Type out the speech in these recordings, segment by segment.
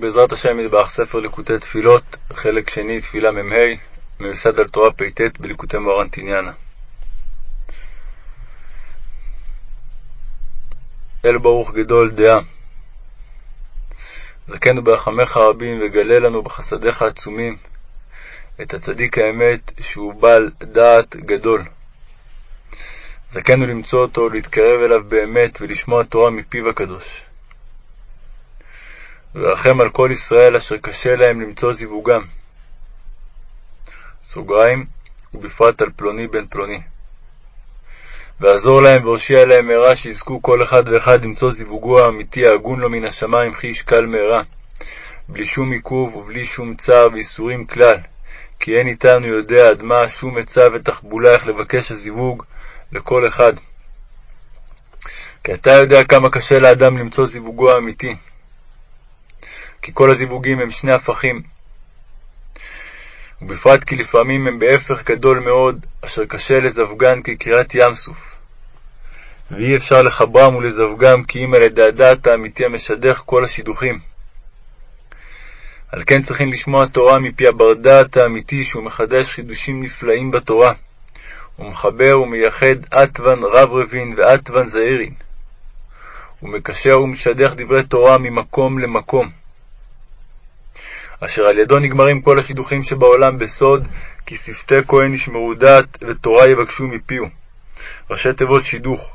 בעזרת השם ידבח ספר ליקוטי תפילות, חלק שני, תפילה מ"ה, מיוסד על תורה פט בליקוטי מוהר"ן. אל ברוך גדול דעה. זכנו ברחמך רבים וגלה לנו בחסדיך העצומים את הצדיק האמת שהוא בעל דעת גדול. זכנו למצוא אותו, להתקרב אליו באמת ולשמוע תורה מפיו הקדוש. ורחם על כל ישראל אשר קשה להם למצוא זיווגם. סוגריים, ובפרט על פלוני בן פלוני. ועזור להם והושיע להם מהרה שיזכו כל אחד ואחד למצוא זיווגו האמיתי ההגון לו מן השמיים כי ישקל מהרה, בלי שום עיכוב ובלי שום צער וייסורים כלל, כי אין איתנו יודע עד מה שום עצה ותחבולה איך לבקש הזיווג לכל אחד. כי אתה יודע כמה קשה לאדם למצוא זיווגו האמיתי. כי כל הזיווגים הם שני הפכים. ובפרט כי לפעמים הם בהפך גדול מאוד, אשר קשה לזווגן כקריאת ים סוף. ואי אפשר לחברם ולזווגם כי אם על ידי הדעת האמיתי המשדך כל השידוכים. על כן צריכים לשמוע תורה מפי הבר דעת האמיתי שהוא מחדש חידושים נפלאים בתורה, ומחבר ומייחד אטוון רב רבין ואטוון זעירין, ומקשר ומשדך דברי תורה ממקום למקום. אשר על ידו נגמרים כל השידוכים שבעולם בסוד, כי שפתי כהן ישמרו דעת ותורה יבקשו מפיהו. ראשי תיבות שידוך.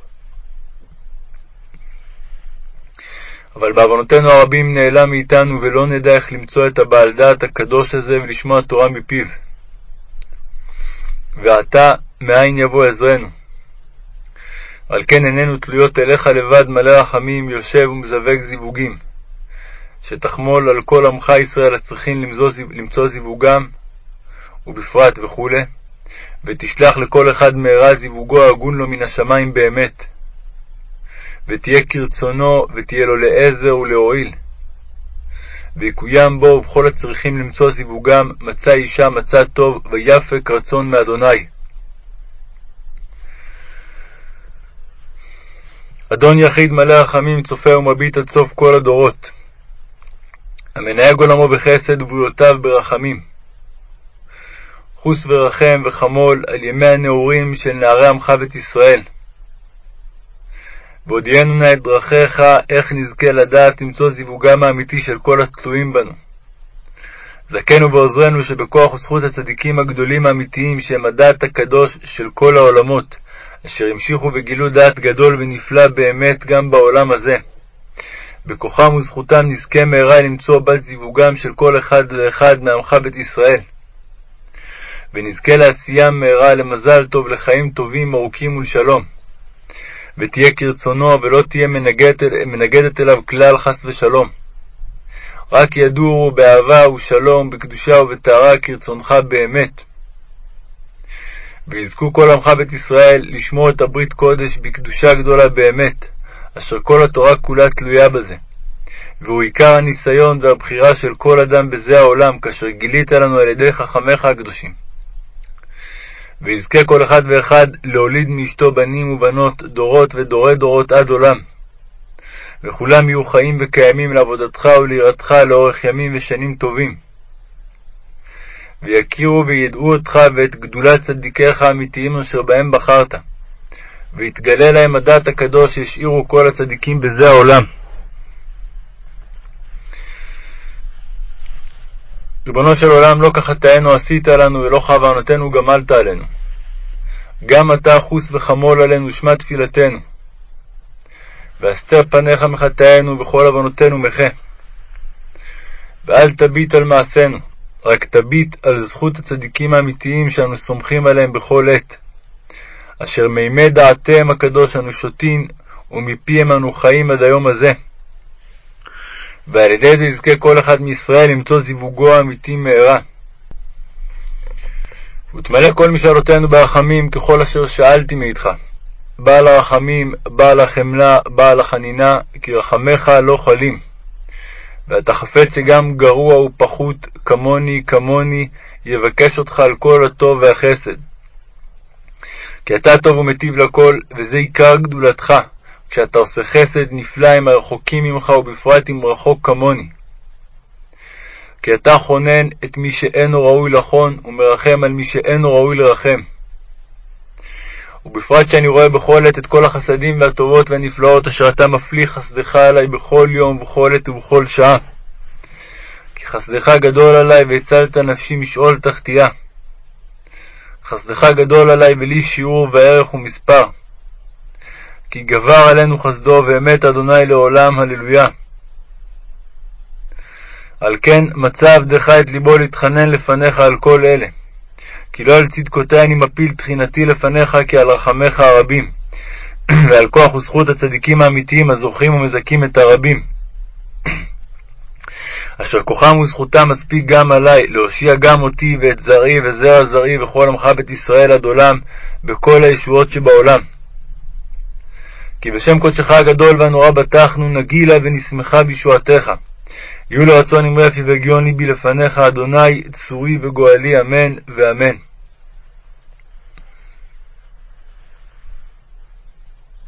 אבל בעוונותינו הרבים נעלם מאיתנו ולא נדע איך למצוא את הבעל דעת הקדוש הזה ולשמוע תורה מפיו. ועתה מאין יבוא עזרנו. על כן איננו תלויות אליך לבד מלא רחמים, יושב ומזווג זיווגים. שתחמול על כל עמך ישראל הצריכים למצוא זיווגם, ובפרט וכו', ותשלח לכל אחד מהרה זיווגו ההגון לו מן השמיים באמת. ותהיה כרצונו, ותהיה לו לעזר ולהועיל. ויקוים בו ובכל הצריכים למצוא זיווגם, מצא אישה מצא טוב, ויפק רצון מאדוני. אדון יחיד מלא רחמים, צופה ומביט עד סוף כל הדורות. המנהג עולמו בחסד ובריאותיו ברחמים. חוס ורחם וחמול על ימי הנעורים של נערי עמך בית ישראל. והודיענו נא את דרכיך, איך נזכה לדעת למצוא זיווגם האמיתי של כל התלויים בנו. זכנו ועוזרנו שבכוח וזכות הצדיקים הגדולים האמיתיים שהם הדעת הקדוש של כל העולמות, אשר המשיכו וגילו דעת גדול ונפלא באמת גם בעולם הזה. בכוחם וזכותם נזכה מהרה למצוא בת זיווגם של כל אחד ואחד מעמך בית ישראל. ונזכה לעשייה מהרה למזל טוב, לחיים טובים, ארוכים ולשלום. ותהיה כרצונו, ולא תהיה מנגדת, מנגדת אליו כלל חס ושלום. רק ידורו באהבה ושלום, בקדושה ובטהרה, כרצונך באמת. ויזכו כל עמך בית ישראל לשמור את הברית קודש בקדושה גדולה באמת. אשר כל התורה כולה תלויה בזה. והוא עיקר הניסיון והבחירה של כל אדם בזה העולם, כאשר גילית לנו על ידי חכמיך הקדושים. ויזכה כל אחד ואחד להוליד מאשתו בנים ובנות, דורות ודורי דורות עד עולם. וכולם יהיו חיים וקיימים לעבודתך וליראתך לאורך ימים ושנים טובים. ויכירו וידעו אותך ואת גדולת צדיקיך האמיתיים אשר בהם בחרת. ויתגלה להם הדעת הקדוש שהשאירו כל הצדיקים בזה העולם. ריבונו של עולם, לא כחטאינו עשית לנו, ולא כוונותינו גמלת עלינו. גם אתה חוס וחמול עלינו, שמע תפילתנו. והסתר פניך מחטאינו, וכל עוונותינו מחה. ואל תביט על מעשינו, רק תביט על זכות הצדיקים האמיתיים שאנו סומכים עליהם בכל עת. אשר מימי דעתם הקדוש אנו שותים, ומפיהם אנו חיים עד היום הזה. ועל ידי זה יזכה כל אחד מישראל למצוא זיווגו האמיתי מהרה. ותמלא כל משאלותינו ברחמים ככל אשר שאלתי מאיתך. בעל הרחמים, בעל החמלה, בעל החנינה, כי רחמך לא חלים. ואתה חפץ שגם גרוע ופחות, כמוני, כמוני, יבקש אותך על כל הטוב והחסד. כי אתה טוב ומטיב לכל, וזה עיקר גדולתך, כשאתה עושה חסד נפלא עם הרחוקים ממך, ובפרט עם רחוק כמוני. כי אתה חונן את מי שאינו ראוי לחון, ומרחם על מי שאינו ראוי לרחם. ובפרט שאני רואה בכל עת את כל החסדים והטובות והנפלאות אשר אתה מפליא חסדך עלי בכל יום, בכל עת ובכל שעה. כי חסדך גדול עלי והצלת נפשי משאול תחתיה. חסדך גדול עלי ולי שיעור וערך ומספר. כי גבר עלינו חסדו ואמת אדוני לעולם, הללויה. על כן מצא עבדך את ליבו להתחנן לפניך על כל אלה. כי לא על צדקותי אני מפיל תחינתי לפניך, כי על רחמיך הרבים, ועל כוח וזכות הצדיקים האמיתיים הזוכים ומזכים את הרבים. אשר כוחם וזכותם מספיק גם עלי, להושיע גם אותי ואת זרעי וזרע זרעי וכל עמך בית ישראל עד עולם, בכל הישועות שבעולם. כי בשם קודשך הגדול והנורא בטחנו, נגילה ונשמחה בישועתך. יהיו לרצון אמרי יפי והגיוני בי לפניך, אדוני, צורי וגואלי, אמן ואמן.